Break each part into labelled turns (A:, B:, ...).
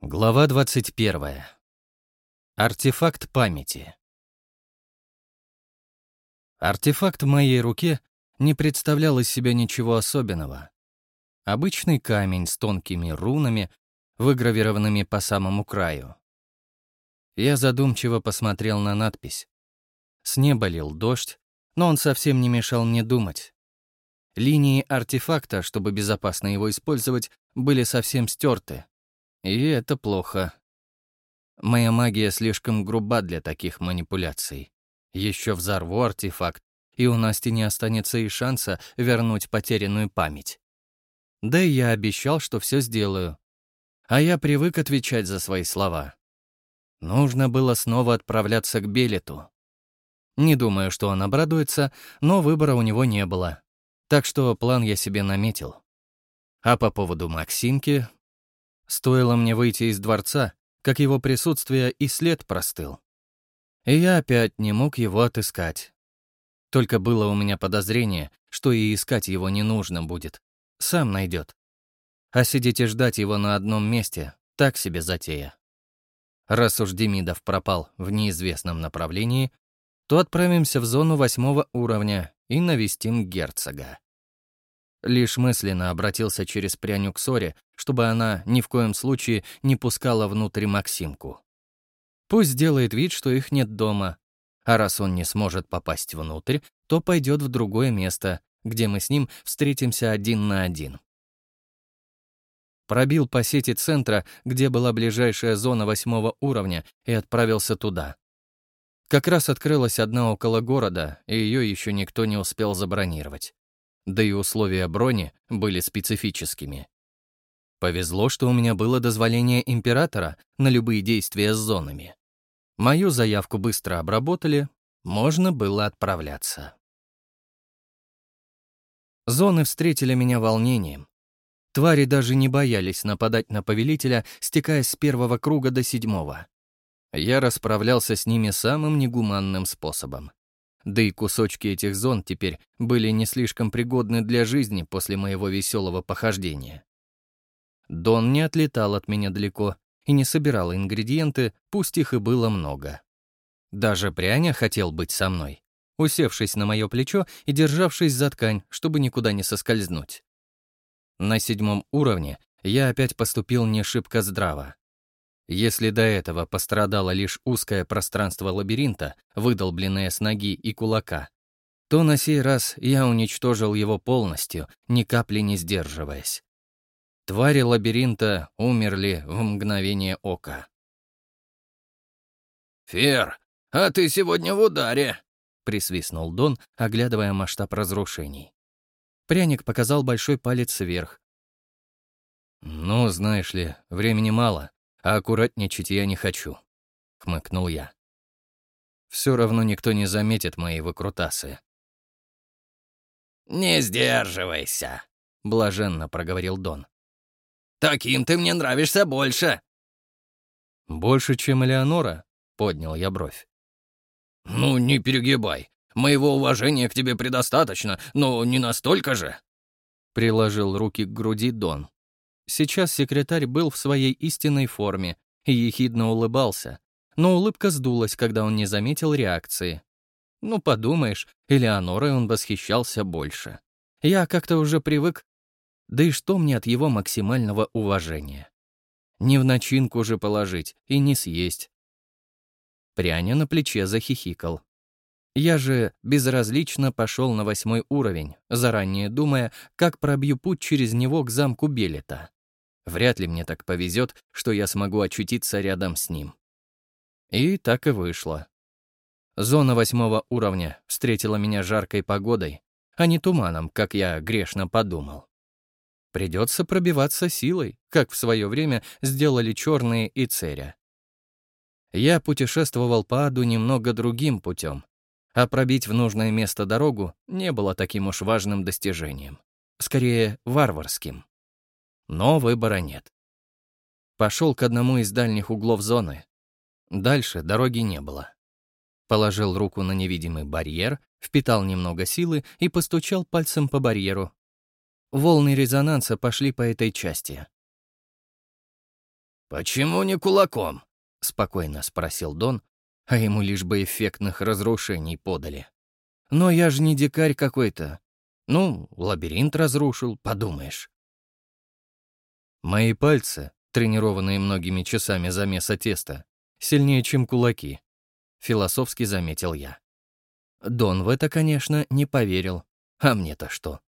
A: Глава 21. Артефакт памяти. Артефакт в моей руке не представлял из себя ничего особенного. Обычный камень с тонкими рунами, выгравированными по самому краю. Я задумчиво посмотрел на надпись. С неба лил дождь, но он совсем не мешал мне думать. Линии артефакта, чтобы безопасно его использовать, были совсем стерты, и это плохо. Моя магия слишком груба для таких манипуляций. Еще взорву артефакт, и у Насти не останется и шанса вернуть потерянную память. Да и я обещал, что все сделаю. А я привык отвечать за свои слова. Нужно было снова отправляться к Белету. Не думаю, что он обрадуется, но выбора у него не было. Так что план я себе наметил. А по поводу Максимки Стоило мне выйти из дворца, как его присутствие и след простыл. И я опять не мог его отыскать. Только было у меня подозрение, что и искать его не нужно будет. Сам найдет. А сидеть и ждать его на одном месте — так себе затея. Раз уж Демидов пропал в неизвестном направлении, то отправимся в зону восьмого уровня и навестим герцога. Лишь мысленно обратился через пряню к Соре, чтобы она ни в коем случае не пускала внутрь Максимку. Пусть делает вид, что их нет дома, а раз он не сможет попасть внутрь, то пойдет в другое место, где мы с ним встретимся один на один. Пробил по сети центра, где была ближайшая зона восьмого уровня, и отправился туда. Как раз открылась одна около города, и ее еще никто не успел забронировать да и условия брони были специфическими. Повезло, что у меня было дозволение императора на любые действия с зонами. Мою заявку быстро обработали, можно было отправляться. Зоны встретили меня волнением. Твари даже не боялись нападать на повелителя, стекаясь с первого круга до седьмого. Я расправлялся с ними самым негуманным способом. Да и кусочки этих зон теперь были не слишком пригодны для жизни после моего веселого похождения. Дон не отлетал от меня далеко и не собирал ингредиенты, пусть их и было много. Даже пряня хотел быть со мной, усевшись на мое плечо и державшись за ткань, чтобы никуда не соскользнуть. На седьмом уровне я опять поступил не шибко здраво. Если до этого пострадало лишь узкое пространство лабиринта, выдолбленное с ноги и кулака, то на сей раз я уничтожил его полностью, ни капли не сдерживаясь. Твари лабиринта умерли в мгновение ока.
B: «Фер, а ты сегодня в ударе!» — присвистнул Дон, оглядывая масштаб разрушений.
A: Пряник показал большой палец вверх. «Ну, знаешь ли, времени мало а аккуратничать я не хочу», — хмыкнул я. «Все равно никто не заметит мои выкрутасы».
B: «Не сдерживайся», —
A: блаженно проговорил Дон.
B: «Таким ты мне нравишься больше».
A: «Больше, чем Элеонора?» — поднял я бровь.
B: «Ну, не перегибай. Моего уважения к тебе предостаточно, но не настолько же».
A: Приложил руки к груди Дон. Сейчас секретарь был в своей истинной форме и ехидно улыбался, но улыбка сдулась, когда он не заметил реакции. Ну, подумаешь, Элеонорой он восхищался больше. Я как-то уже привык. Да и что мне от его максимального уважения? Не в начинку же положить и не съесть. Пряня на плече захихикал. Я же безразлично пошел на восьмой уровень, заранее думая, как пробью путь через него к замку Белета. Вряд ли мне так повезет, что я смогу очутиться рядом с ним. И так и вышло. Зона восьмого уровня встретила меня жаркой погодой, а не туманом, как я грешно подумал. Придется пробиваться силой, как в свое время сделали черные и церя. Я путешествовал по аду немного другим путем, а пробить в нужное место дорогу не было таким уж важным достижением. Скорее, варварским. Но выбора нет. Пошел к одному из дальних углов зоны. Дальше дороги не было. Положил руку на невидимый барьер, впитал немного силы и постучал пальцем по барьеру. Волны резонанса пошли по этой части.
B: «Почему не кулаком?»
A: — спокойно спросил Дон, а ему лишь бы эффектных разрушений подали. «Но я же не дикарь какой-то. Ну, лабиринт разрушил, подумаешь». Мои пальцы, тренированные многими часами замеса теста, сильнее, чем кулаки, философски заметил я. Дон в это, конечно, не поверил. А мне-то что?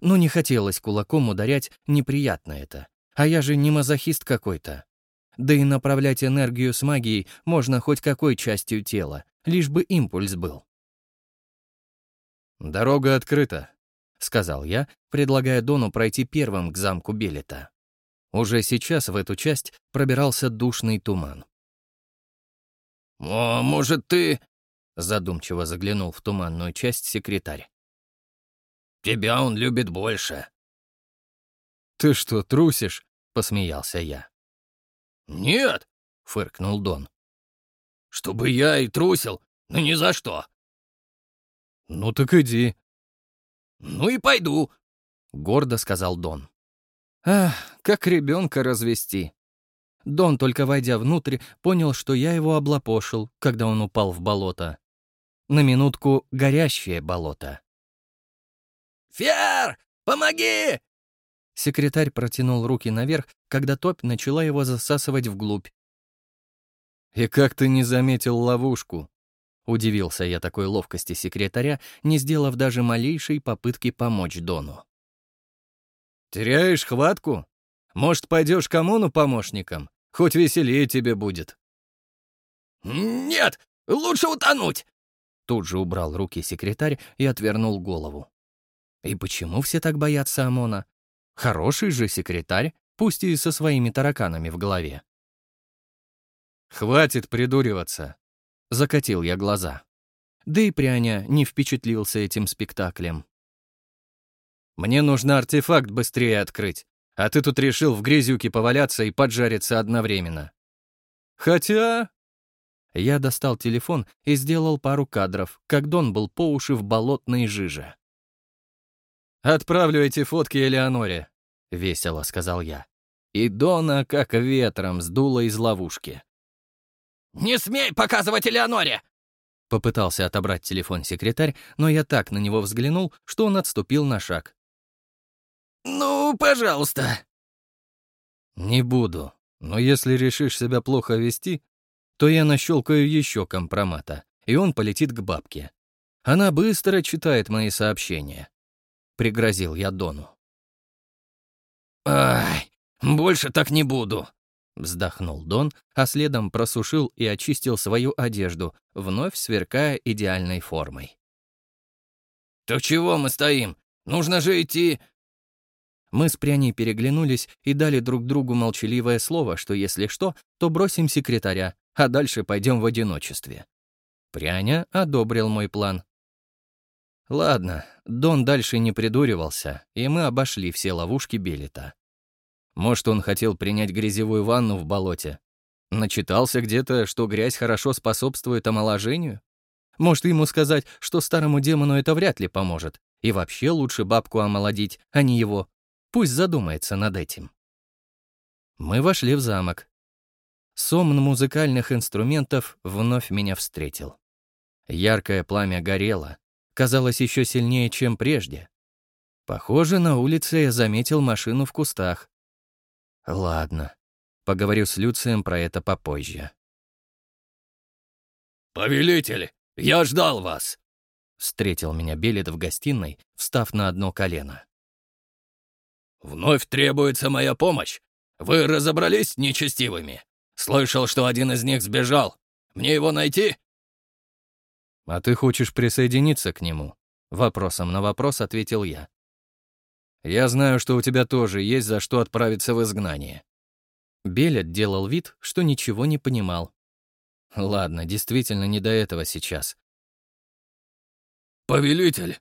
A: Ну, не хотелось кулаком ударять, неприятно это. А я же не мазохист какой-то. Да и направлять энергию с магией можно хоть какой частью тела, лишь бы импульс был. «Дорога открыта», — сказал я, предлагая Дону пройти первым к замку Белета. Уже сейчас в эту часть пробирался душный туман.
B: «О, может, ты...»
A: — задумчиво заглянул в туманную часть секретарь.
B: «Тебя он любит больше».
A: «Ты что, трусишь?» — посмеялся я.
B: «Нет», — фыркнул Дон. «Чтобы я и трусил, но ни за что».
A: «Ну так иди».
B: «Ну и пойду», —
A: гордо сказал Дон. «Ах, как ребенка развести». Дон, только войдя внутрь, понял, что я его облапошил, когда он упал в болото. На минутку горящее болото.
B: «Фер, помоги!»
A: Секретарь протянул руки наверх, когда топь начала его засасывать вглубь. «И как ты не заметил ловушку?» Удивился я такой ловкости секретаря, не сделав даже малейшей попытки помочь Дону. «Теряешь хватку? Может, пойдешь коммуну помощником? Хоть веселее тебе будет».
B: «Нет, лучше утонуть!»
A: Тут же убрал руки секретарь и отвернул голову. И почему все так боятся ОМОНа? Хороший же секретарь, пусть и со своими тараканами в голове. «Хватит придуриваться!» — закатил я глаза. Да и пряня не впечатлился этим спектаклем. «Мне нужно артефакт быстрее открыть, а ты тут решил в грязюке поваляться и поджариться одновременно. Хотя...» Я достал телефон и сделал пару кадров, как Дон был по уши в болотной жиже. «Отправлю эти фотки Элеоноре», — весело сказал я. И Дона как ветром сдуло из ловушки.
B: «Не смей показывать Элеоноре!»
A: Попытался отобрать телефон секретарь, но я так на него взглянул, что он отступил на шаг.
B: «Ну, пожалуйста».
A: «Не буду, но если решишь себя плохо вести, то я нащелкаю еще компромата, и он полетит к бабке. Она быстро читает мои сообщения. Пригрозил я Дону.
B: «Ай, больше так не буду», —
A: вздохнул Дон, а следом просушил и очистил свою одежду, вновь сверкая идеальной формой.
B: «Так чего мы стоим? Нужно же идти...»
A: Мы с Пряней переглянулись и дали друг другу молчаливое слово, что если что, то бросим секретаря, а дальше пойдем в одиночестве. Пряня одобрил мой план. Ладно, Дон дальше не придуривался, и мы обошли все ловушки Белита. Может, он хотел принять грязевую ванну в болоте? Начитался где-то, что грязь хорошо способствует омоложению? Может, ему сказать, что старому демону это вряд ли поможет, и вообще лучше бабку омолодить, а не его. Пусть задумается над этим. Мы вошли в замок. Сомн музыкальных инструментов вновь меня встретил. Яркое пламя горело, казалось еще сильнее, чем прежде. Похоже, на улице я заметил машину в кустах. Ладно, поговорю с Люцием про это попозже.
B: «Повелитель, я ждал вас!»
A: Встретил меня Белет в гостиной, встав на одно колено.
B: «Вновь требуется моя помощь. Вы разобрались с нечестивыми? Слышал, что один из них сбежал. Мне его найти?»
A: «А ты хочешь присоединиться к нему?» Вопросом на вопрос ответил я. «Я знаю, что у тебя тоже есть за что отправиться в изгнание». Белет делал вид, что ничего не понимал. Ладно, действительно не до этого сейчас.
B: «Повелитель!»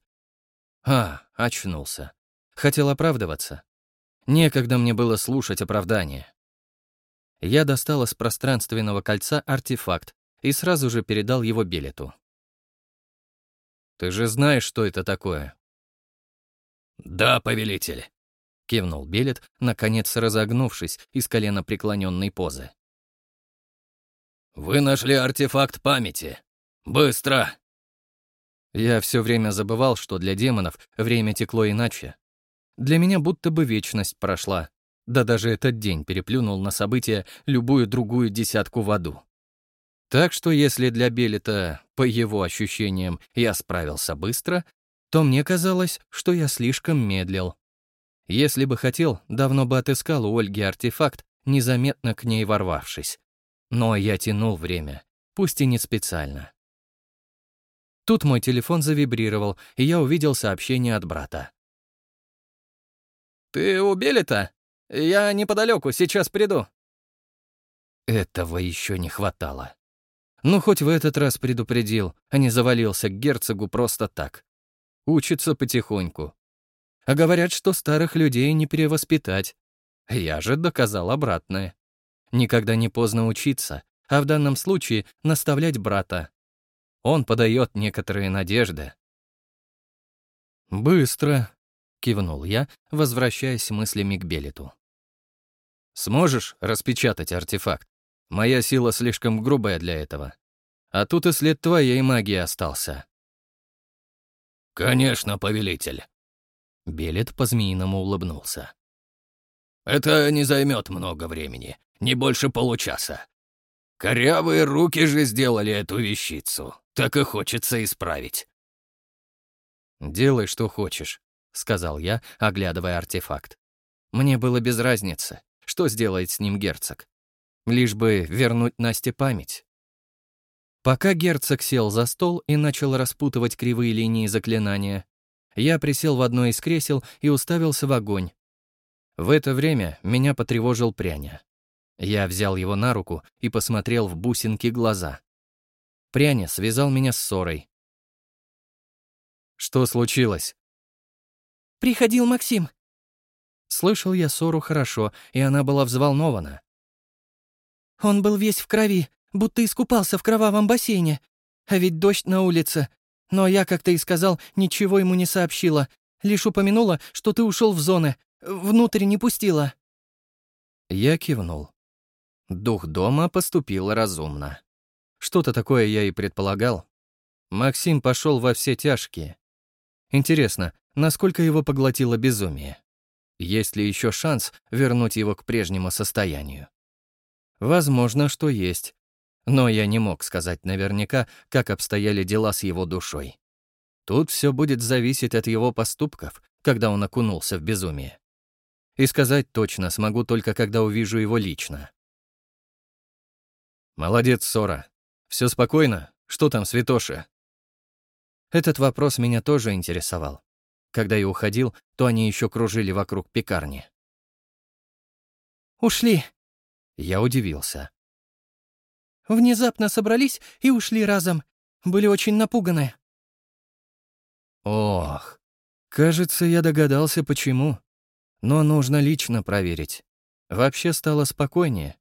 A: А, очнулся. Хотел оправдываться. Некогда мне было слушать оправдание. Я достал из пространственного кольца артефакт и сразу же передал его Белету. Ты же знаешь, что это такое?»
B: «Да, повелитель».
A: — кивнул Белет, наконец разогнувшись из колено преклоненной позы.
B: «Вы нашли артефакт памяти. Быстро!»
A: Я все время забывал, что для демонов время текло иначе. Для меня будто бы вечность прошла. Да даже этот день переплюнул на события любую другую десятку в аду. Так что если для Белита, по его ощущениям, я справился быстро, то мне казалось, что я слишком медлил. Если бы хотел, давно бы отыскал у Ольги артефакт, незаметно к ней ворвавшись. Но я тянул время, пусть и не специально. Тут мой телефон завибрировал, и я увидел сообщение от брата.
C: «Ты у Белита? Я неподалеку, сейчас приду».
A: Этого еще не хватало. Ну, хоть в этот раз предупредил, а не завалился к герцогу просто так. Учится потихоньку. А говорят, что старых людей не перевоспитать. Я же доказал обратное. Никогда не поздно учиться, а в данном случае наставлять брата. Он подает некоторые надежды. «Быстро», — кивнул я, возвращаясь мыслями к Белиту. «Сможешь распечатать артефакт? Моя сила слишком грубая для этого. А тут и след твоей магии остался».
B: «Конечно, повелитель»,
A: Белет по-змеиному улыбнулся.
B: «Это не займет много времени, не больше получаса. Корявые руки же сделали эту вещицу, так и хочется исправить».
A: «Делай, что хочешь», — сказал я, оглядывая артефакт. Мне было без разницы, что сделает с ним герцог. Лишь бы вернуть Насте память. Пока герцог сел за стол и начал распутывать кривые линии заклинания, я присел в одно из кресел и уставился в огонь. В это время меня потревожил пряня. Я взял его на руку и посмотрел в бусинки глаза. Пряня связал меня с ссорой. «Что случилось?»
D: «Приходил Максим».
A: Слышал я ссору хорошо, и она была взволнована.
D: «Он был весь в крови, будто искупался в кровавом бассейне. А ведь дождь на улице, но я, как ты и сказал, ничего ему не сообщила. Лишь упомянула, что ты ушел в зоны. Внутрь не пустила».
A: Я кивнул. Дух дома поступил разумно. Что-то такое я и предполагал. Максим пошел во все тяжкие. Интересно, насколько его поглотило безумие? Есть ли еще шанс вернуть его к прежнему состоянию? Возможно, что есть. Но я не мог сказать наверняка, как обстояли дела с его душой. Тут все будет зависеть от его поступков, когда он окунулся в безумие. И сказать точно смогу только, когда увижу его лично. «Молодец, Сора. Все спокойно? Что там, Святоша?» Этот вопрос меня тоже интересовал. Когда я уходил, то они еще кружили вокруг пекарни.
D: «Ушли!»
A: Я удивился.
D: Внезапно собрались и ушли разом. Были очень напуганы».
A: «Ох, кажется, я догадался, почему. Но нужно лично проверить. Вообще стало спокойнее.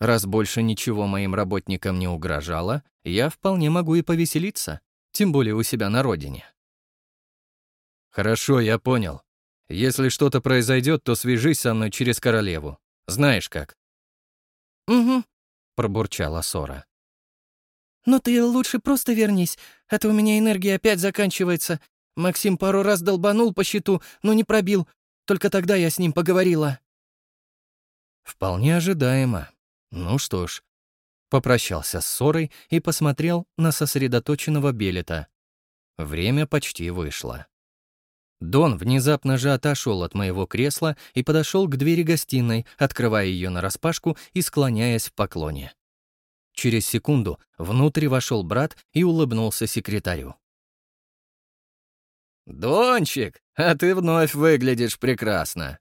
A: Раз больше ничего моим работникам не угрожало, я вполне могу и повеселиться, тем более у себя на родине». «Хорошо, я понял. Если что-то произойдет, то свяжись со мной через королеву. Знаешь как».
D: «Угу», —
A: пробурчала Сора.
D: «Но ты лучше просто вернись, а то у меня энергия опять заканчивается. Максим пару раз долбанул по счету, но не пробил. Только тогда я с ним поговорила».
A: Вполне ожидаемо. Ну что ж. Попрощался с Сорой и посмотрел на сосредоточенного Белета. Время почти вышло. Дон внезапно же отошел от моего кресла и подошел к двери гостиной, открывая ее нараспашку и склоняясь в поклоне. Через секунду внутрь вошел брат и улыбнулся секретарю.
C: «Дончик, а ты вновь выглядишь прекрасно!»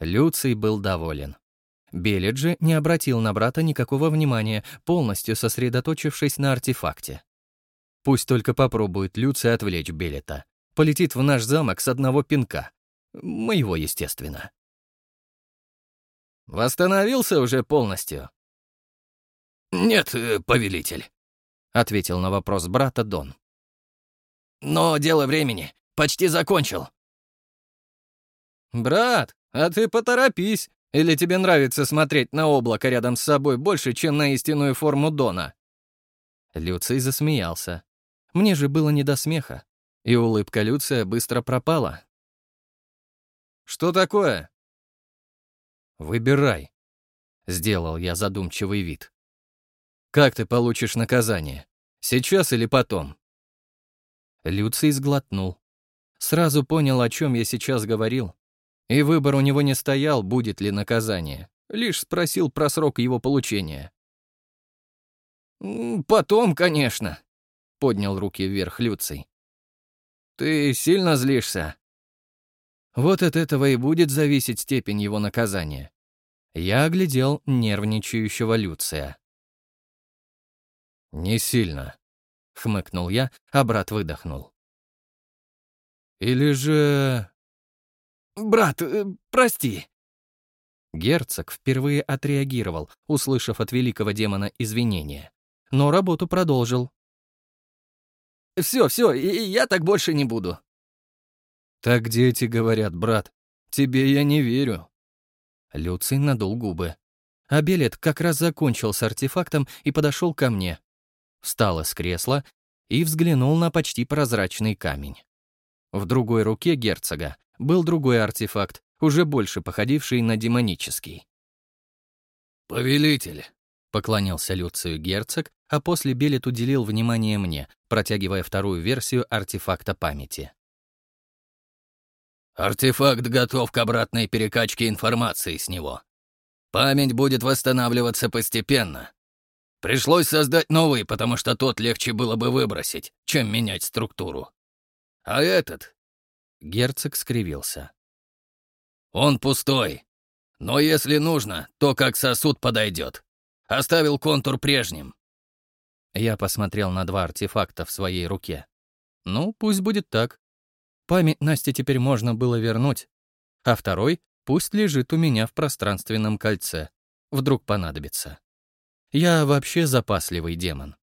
A: Люций был доволен. Белет же не обратил на брата никакого внимания, полностью сосредоточившись на артефакте. Пусть только попробует Люций отвлечь Белета полетит в наш замок с одного пинка. Моего, естественно.
C: «Восстановился уже полностью?»
B: «Нет, э, повелитель», —
A: ответил на вопрос брата Дон.
C: «Но дело времени. Почти закончил». «Брат, а ты поторопись, или тебе нравится смотреть на облако рядом с собой больше, чем на истинную форму Дона?»
A: Люций засмеялся. Мне же было не до смеха, и улыбка Люция быстро пропала.
C: «Что такое?»
A: «Выбирай», — сделал я задумчивый вид. «Как ты получишь наказание? Сейчас или потом?» Люций сглотнул. Сразу понял, о чем я сейчас говорил. И выбор у него не стоял, будет ли наказание. Лишь спросил про срок его получения.
C: «Потом, конечно», — поднял руки вверх Люций. «Ты сильно злишься?»
A: Вот от этого и будет зависеть степень его наказания. Я оглядел нервничающего Люция. «Не сильно», — хмыкнул я, а брат выдохнул. «Или же...»
C: «Брат, э, прости».
A: Герцог впервые отреагировал, услышав от великого демона извинения, но работу продолжил.
C: «Все, все, я так больше не буду».
A: «Так дети говорят, брат. Тебе я не верю». Люций надул губы. А Белет как раз закончил с артефактом и подошел ко мне. Встал из кресла и взглянул на почти прозрачный камень. В другой руке герцога был другой артефакт, уже больше походивший на демонический.
B: «Повелитель», — поклонился Люцию герцог,
A: а после Белет уделил внимание мне, протягивая вторую версию артефакта памяти.
B: Артефакт готов к обратной перекачке информации с него. Память будет восстанавливаться постепенно. Пришлось создать новый, потому что тот легче было бы выбросить, чем менять структуру. А этот...
A: Герцог скривился.
B: Он пустой. Но если нужно, то как сосуд подойдет. Оставил контур прежним.
A: Я посмотрел на два артефакта в своей руке. Ну, пусть будет так. Память Насти теперь можно было вернуть, а второй пусть лежит у меня в пространственном кольце. Вдруг понадобится. Я вообще запасливый демон.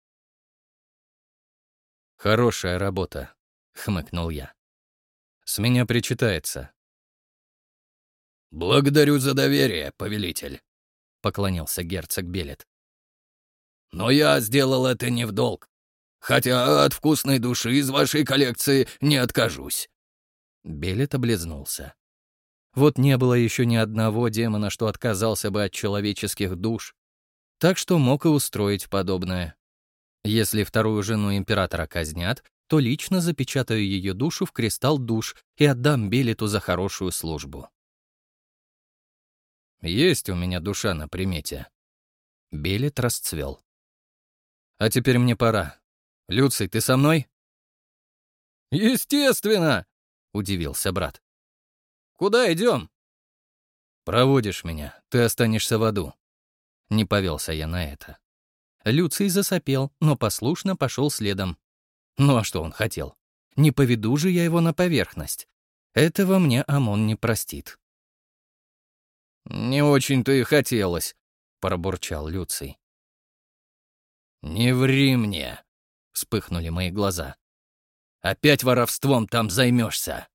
A: «Хорошая работа», — хмыкнул я. «С меня причитается».
B: «Благодарю за доверие, повелитель», — поклонился герцог Белет. «Но я сделал это не в долг, хотя от вкусной души из вашей коллекции не откажусь».
A: Белет облизнулся. Вот не было еще ни одного демона, что отказался бы от человеческих душ. Так что мог и устроить подобное. Если вторую жену императора казнят, то лично запечатаю ее душу в кристалл душ и отдам Белету за хорошую службу. Есть у меня душа на примете. Белет расцвел. А теперь мне пора. Люций, ты со мной?
C: Естественно!
A: удивился брат.
C: «Куда идем?»
A: «Проводишь меня, ты останешься в аду». Не повелся я на это. Люций засопел, но послушно пошел следом. Ну а что он хотел? Не поведу же я его на поверхность. Этого мне Амон не простит.
C: «Не очень-то и хотелось», — пробурчал Люций.
B: «Не ври мне», — вспыхнули мои глаза. Опять воровством там займешься.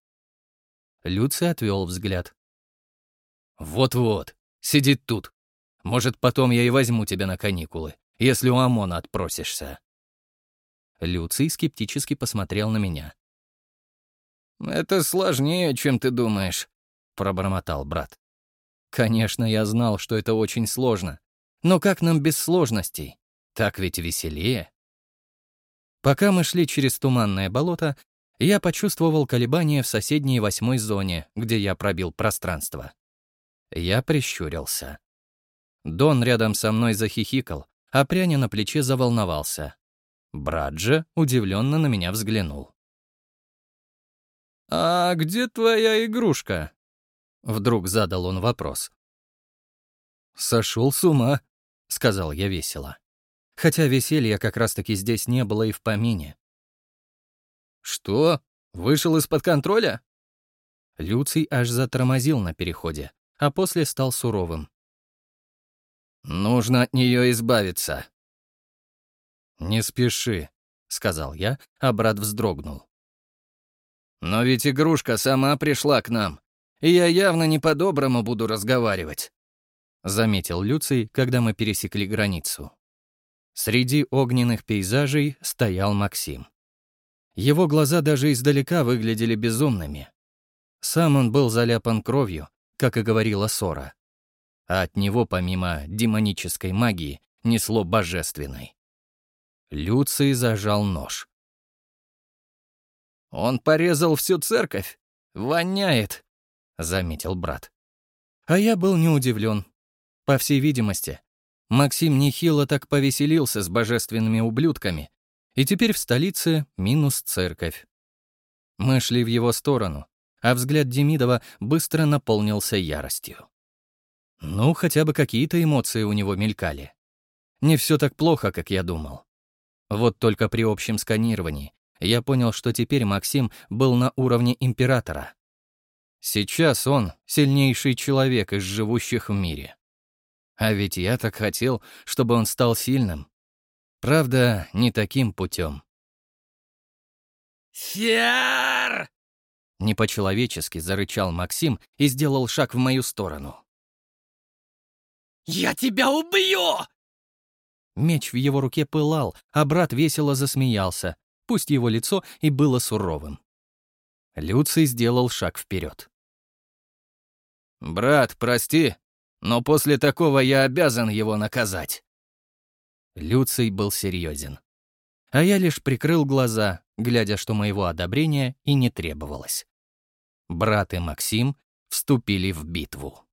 A: Люций отвел взгляд.
B: Вот-вот, сидит тут. Может, потом я и возьму тебя на каникулы, если у ОМОНа отпросишься.
A: Люций скептически посмотрел на меня.
C: «Это сложнее, чем ты думаешь», — пробормотал брат.
A: «Конечно, я знал, что это очень сложно. Но как нам без сложностей? Так ведь веселее». Пока мы шли через туманное болото, я почувствовал колебания в соседней восьмой зоне, где я пробил пространство. Я прищурился. Дон рядом со мной захихикал, а пряня на плече заволновался. Брат же удивленно на меня взглянул.
C: «А где твоя игрушка?»
A: Вдруг задал он вопрос. «Сошел с ума», — сказал я весело хотя веселья как раз-таки здесь не было и в помине.
C: «Что? Вышел из-под контроля?»
A: Люций аж затормозил на переходе, а после стал суровым.
C: «Нужно от нее избавиться».
A: «Не спеши», — сказал я, а брат вздрогнул.
C: «Но ведь игрушка сама пришла к нам. и я явно не по-доброму буду разговаривать», —
A: заметил Люций, когда мы пересекли границу. Среди огненных пейзажей стоял Максим. Его глаза даже издалека выглядели безумными. Сам он был заляпан кровью, как и говорила Сора. А от него, помимо демонической магии, несло божественной. Люций зажал нож.
C: «Он порезал всю церковь. Воняет», — заметил брат.
A: А я был не удивлен. По всей видимости, Максим нехило так повеселился с божественными ублюдками, и теперь в столице минус церковь. Мы шли в его сторону, а взгляд Демидова быстро наполнился яростью. Ну, хотя бы какие-то эмоции у него мелькали. Не все так плохо, как я думал. Вот только при общем сканировании я понял, что теперь Максим был на уровне императора. Сейчас он — сильнейший человек из живущих в мире. А ведь я так хотел, чтобы он стал сильным. Правда, не таким путем.
B: «Фер!»
A: Не по-человечески зарычал Максим и сделал шаг в мою сторону.
B: «Я тебя убью!»
A: Меч в его руке пылал, а брат весело засмеялся, пусть его лицо и было суровым. Люций сделал шаг вперед.
C: «Брат, прости, но после такого я обязан его наказать».
A: Люций был серьезен. А я лишь прикрыл глаза, глядя, что моего одобрения и не требовалось. Брат и Максим вступили в битву.